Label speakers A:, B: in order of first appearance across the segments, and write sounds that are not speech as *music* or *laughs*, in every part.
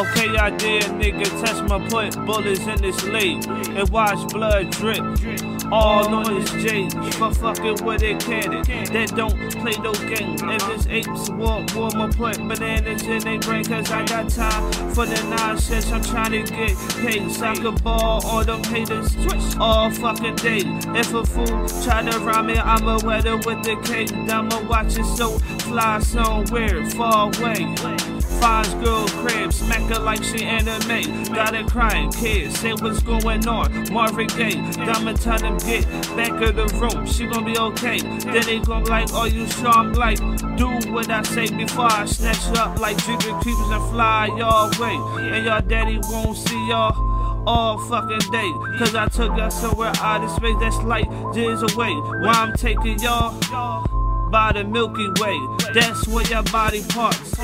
A: Okay, I did, nigga. test my put bullets in this lake and watch blood drip. All on this J for fucking with a cannon that don't play no games. If it's apes walk, warm my put bananas in their brain, cause I got time for the nonsense. I'm trying to get paid. Soccer ball on them haters all fucking day. If a fool try to rhyme me, I'ma weather with the cake. I'ma watch it so fly somewhere far away. Finds girl crib, like she anime. Got her crying, kids, say what's going on. Marvin Gaye, Diamond tell them get back of the room. She gon' be okay. Then they gon' like, oh, you sure? I'm like, do what I say before I snatch up like Jeepers Creepers and fly y'all way. And y'all daddy won't see y'all all fucking day. Cause I took y'all somewhere out of space that's like years away. Why I'm taking y'all by the Milky Way. That's where your body parts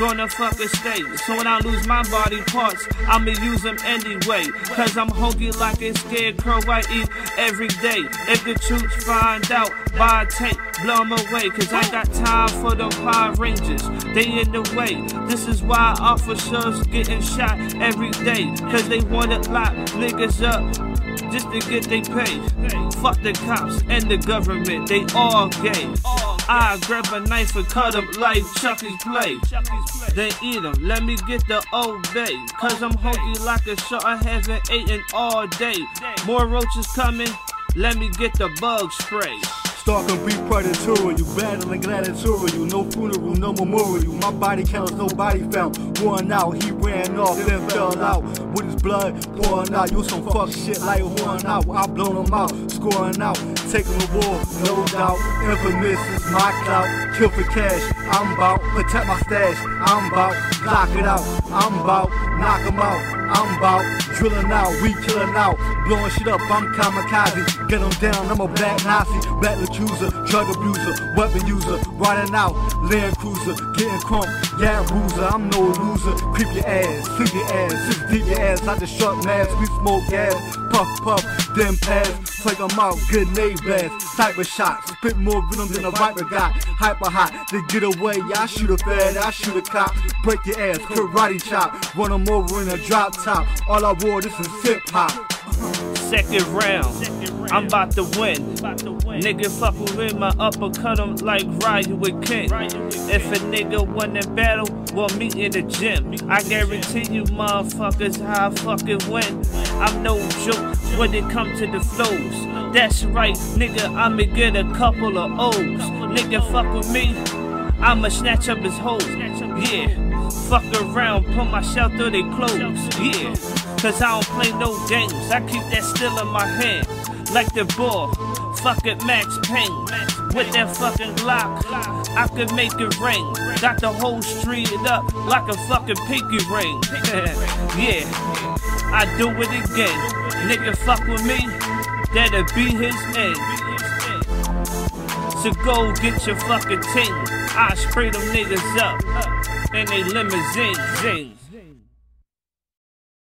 A: gonna fucking stay. So when I lose my body parts, I'ma use them anyway. Cause I'm hungry like a scarecrow I eat every day. If the troops find out, by tape, blow them away. Cause I got time for them Power Rangers. They in the way. This is why officers getting shot every day. Cause they wanna lock niggas up just to get they pay. Fuck the cops and the government, they all gay. I grab a knife and cut them like Chucky's play. Then eat them, let me get the old bay. Cause I'm hungry like a shark, I haven't eaten all day. More roaches coming, let me get the bug spray.
B: Stalking be predatory, you battling gladiatorial, no funeral, no memorial. You My body counts, no body found. Worn out, he ran off, then fell out. With his blood pouring out, you some fuck shit like horn out. I blown him out, scoring out, taking the war, no doubt. Infamous is my clout, kill for cash. I'm about protect my stash. I'm about lock it out. I'm about knock him out. I'm about drilling out, we killing out, blowing shit up. I'm kamikaze, get them down. I'm a black Nazi, black accuser, drug abuser, weapon user, riding out, Land Cruiser, getting crump, yeah, boozer. I'm no loser, creep your ass, sleep your ass, deep your ass. I just shut mask, we smoke gas, puff puff, then pass, take them out, good blast, cyber shots, spit more venom than a viper got, hyper hot, to get away. I shoot a fed, I shoot a cop, break your ass, karate chop, run them over in a drop top. All I wore, this is hip hop.
A: Second round, I'm about to win. Nigga fuck with my uppercut him like Ryu with King. If a nigga won the battle, we'll meet in the gym. I guarantee you motherfuckers how I fucking win. I'm no joke when it come to the flows. That's right, nigga, I'ma get a couple of O's. Nigga fuck with me, I'ma snatch up his hoes. Yeah. Fuck around, put my shell through they clothes. Yeah. Cause I don't play no games. I keep that still in my hand. Like the ball. Fuck it, Payne. With that fucking Glock, I could make it ring. Got the whole street up like a fucking pinky ring. *laughs* yeah, I do it again. Nigga fuck with me, that'll be his end. So go get your fucking team. I spray them niggas up in they limousine. Zing.